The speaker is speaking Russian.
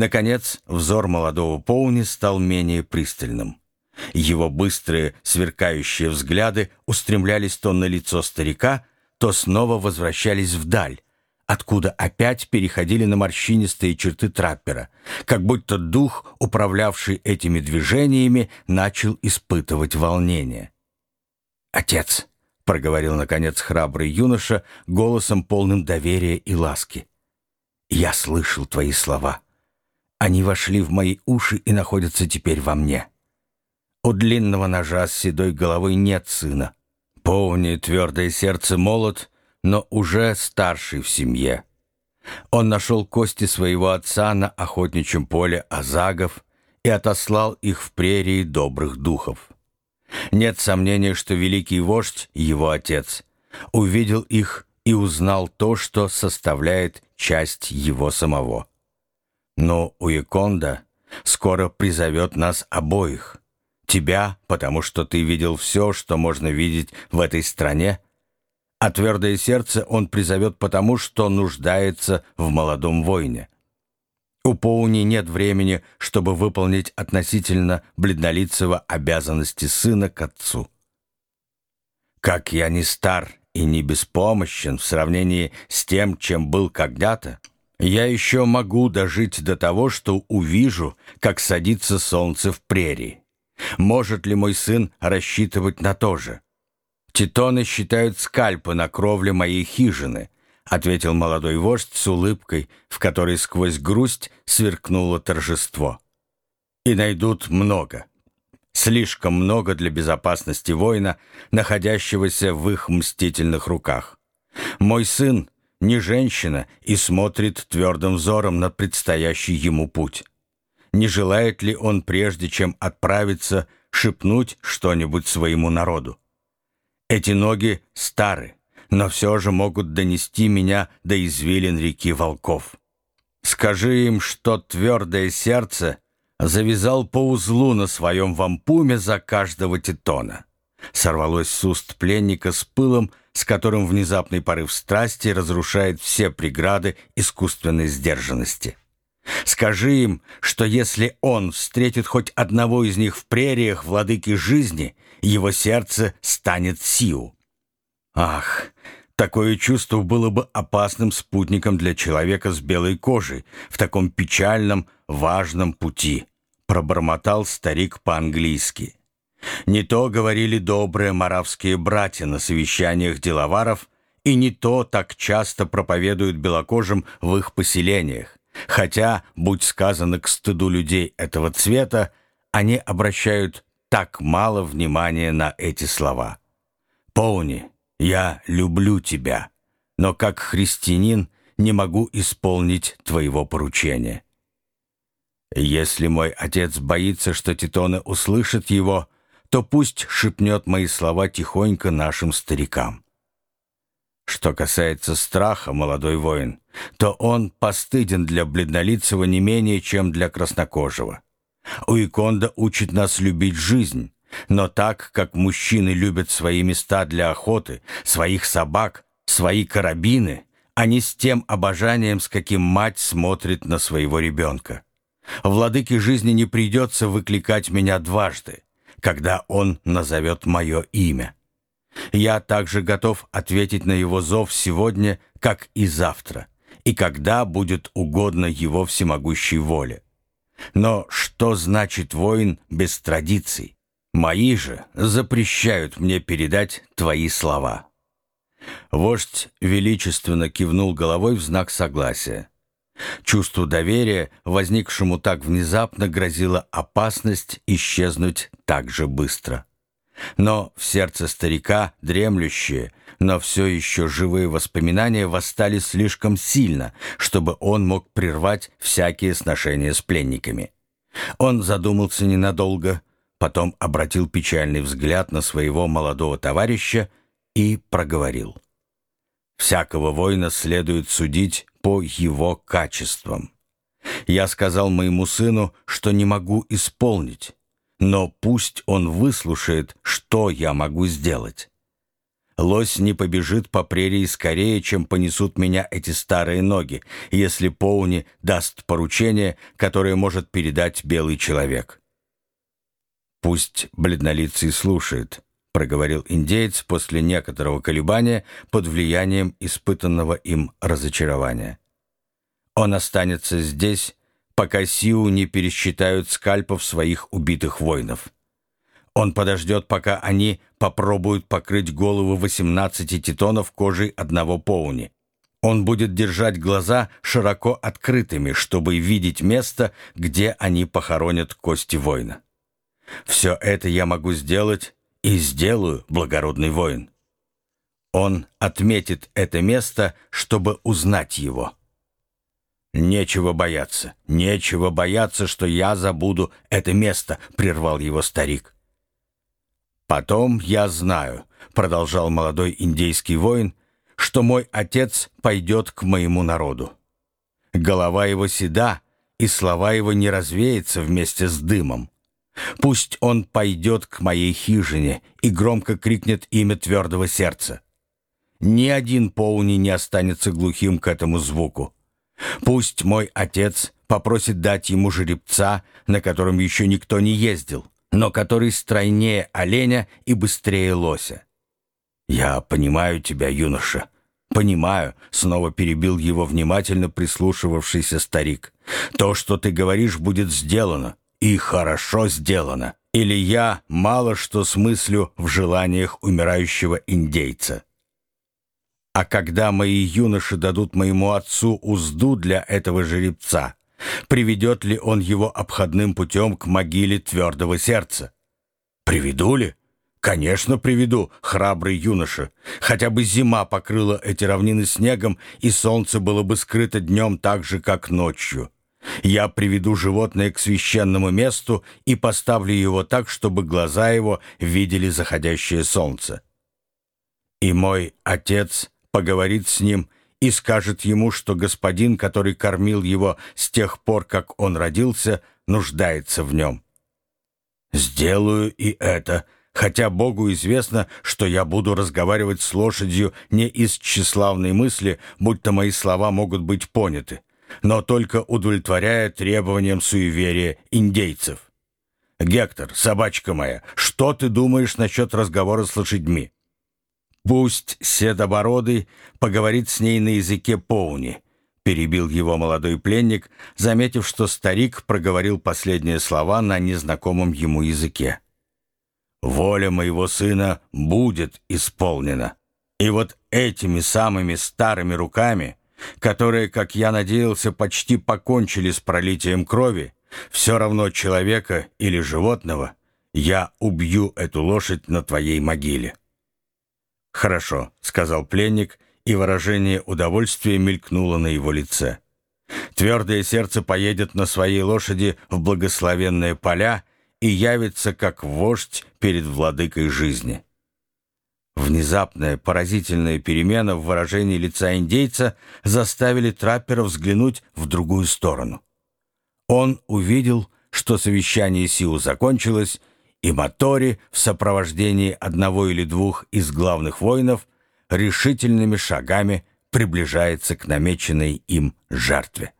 Наконец, взор молодого Поуни стал менее пристальным. Его быстрые, сверкающие взгляды устремлялись то на лицо старика, то снова возвращались вдаль, откуда опять переходили на морщинистые черты траппера, как будто дух, управлявший этими движениями, начал испытывать волнение. «Отец», — проговорил, наконец, храбрый юноша, голосом полным доверия и ласки, — «я слышал твои слова. Они вошли в мои уши и находятся теперь во мне. У длинного ножа с седой головой нет сына. Поуни твердое сердце молод, но уже старший в семье. Он нашел кости своего отца на охотничьем поле Азагов и отослал их в прерии добрых духов. Нет сомнения, что великий вождь, его отец, увидел их и узнал то, что составляет часть его самого. Но Уиконда скоро призовет нас обоих. Тебя, потому что ты видел все, что можно видеть в этой стране, а твердое сердце он призовет потому, что нуждается в молодом воине. У Поуни нет времени, чтобы выполнить относительно бледнолицего обязанности сына к отцу. Как я не стар и не беспомощен в сравнении с тем, чем был когда-то, я еще могу дожить до того, что увижу, как садится солнце в прерии. Может ли мой сын рассчитывать на то же? Титоны считают скальпы на кровле моей хижины, ответил молодой вождь с улыбкой, в которой сквозь грусть сверкнуло торжество. И найдут много. Слишком много для безопасности воина, находящегося в их мстительных руках. Мой сын не женщина и смотрит твердым взором на предстоящий ему путь. Не желает ли он, прежде чем отправиться, шепнуть что-нибудь своему народу? Эти ноги стары, но все же могут донести меня до извилин реки волков. Скажи им, что твердое сердце завязал по узлу на своем вампуме за каждого титона. Сорвалось с уст пленника с пылом, с которым внезапный порыв страсти разрушает все преграды искусственной сдержанности. Скажи им, что если он встретит хоть одного из них в прериях владыки жизни, его сердце станет Сиу. Ах, такое чувство было бы опасным спутником для человека с белой кожей в таком печальном, важном пути, пробормотал старик по-английски. Не то говорили добрые маравские братья на совещаниях деловаров, и не то так часто проповедуют белокожим в их поселениях. Хотя, будь сказано к стыду людей этого цвета, они обращают так мало внимания на эти слова. «Поуни, я люблю тебя, но как христианин не могу исполнить твоего поручения». Если мой отец боится, что Титоны услышат его, то пусть шепнет мои слова тихонько нашим старикам. Что касается страха, молодой воин, то он постыден для бледнолицего не менее, чем для краснокожего. Уиконда учит нас любить жизнь, но так, как мужчины любят свои места для охоты, своих собак, свои карабины, а не с тем обожанием, с каким мать смотрит на своего ребенка. Владыке жизни не придется выкликать меня дважды, когда он назовет мое имя. Я также готов ответить на его зов сегодня, как и завтра, и когда будет угодно его всемогущей воле. Но что значит воин без традиций? Мои же запрещают мне передать твои слова». Вождь величественно кивнул головой в знак согласия. Чувству доверия, возникшему так внезапно, грозила опасность исчезнуть так же быстро. Но в сердце старика дремлющие, но все еще живые воспоминания восстали слишком сильно, чтобы он мог прервать всякие сношения с пленниками. Он задумался ненадолго, потом обратил печальный взгляд на своего молодого товарища и проговорил. «Всякого воина следует судить по его качествам. Я сказал моему сыну, что не могу исполнить, но пусть он выслушает, что я могу сделать. Лось не побежит по прерии скорее, чем понесут меня эти старые ноги, если Поуни даст поручение, которое может передать белый человек. «Пусть бледнолицый слушает», — проговорил индеец после некоторого колебания под влиянием испытанного им разочарования. «Он останется здесь, пока Сиу не пересчитают скальпов своих убитых воинов». Он подождет, пока они попробуют покрыть голову 18 титонов кожей одного поуни. Он будет держать глаза широко открытыми, чтобы видеть место, где они похоронят кости воина. Все это я могу сделать и сделаю, благородный воин. Он отметит это место, чтобы узнать его. «Нечего бояться, нечего бояться, что я забуду это место», — прервал его старик. «Потом я знаю», — продолжал молодой индейский воин, «что мой отец пойдет к моему народу. Голова его седа, и слова его не развеются вместе с дымом. Пусть он пойдет к моей хижине и громко крикнет имя твердого сердца. Ни один поуни не останется глухим к этому звуку. Пусть мой отец попросит дать ему жеребца, на котором еще никто не ездил, но который стройнее оленя и быстрее лося. «Я понимаю тебя, юноша, понимаю», — снова перебил его внимательно прислушивавшийся старик. «То, что ты говоришь, будет сделано, и хорошо сделано. Или я мало что смыслю в желаниях умирающего индейца». А когда мои юноши дадут моему отцу узду для этого жеребца, Приведет ли он его обходным путем к могиле твердого сердца? Приведу ли? Конечно, приведу, храбрый юноша. Хотя бы зима покрыла эти равнины снегом, и солнце было бы скрыто днем так же, как ночью. Я приведу животное к священному месту и поставлю его так, чтобы глаза его видели заходящее солнце. И мой отец поговорит с ним и скажет ему, что господин, который кормил его с тех пор, как он родился, нуждается в нем. Сделаю и это, хотя Богу известно, что я буду разговаривать с лошадью не из тщеславной мысли, будто мои слова могут быть поняты, но только удовлетворяя требованиям суеверия индейцев. Гектор, собачка моя, что ты думаешь насчет разговора с лошадьми? «Пусть Седобородый поговорит с ней на языке Поуни», — перебил его молодой пленник, заметив, что старик проговорил последние слова на незнакомом ему языке. «Воля моего сына будет исполнена. И вот этими самыми старыми руками, которые, как я надеялся, почти покончили с пролитием крови, все равно человека или животного, я убью эту лошадь на твоей могиле». «Хорошо», — сказал пленник, и выражение удовольствия мелькнуло на его лице. Твердое сердце поедет на своей лошади в благословенные поля и явится как вождь перед владыкой жизни. Внезапная поразительная перемена в выражении лица индейца заставили траппера взглянуть в другую сторону. Он увидел, что совещание Сиу закончилось, и Матори в сопровождении одного или двух из главных воинов решительными шагами приближается к намеченной им жертве.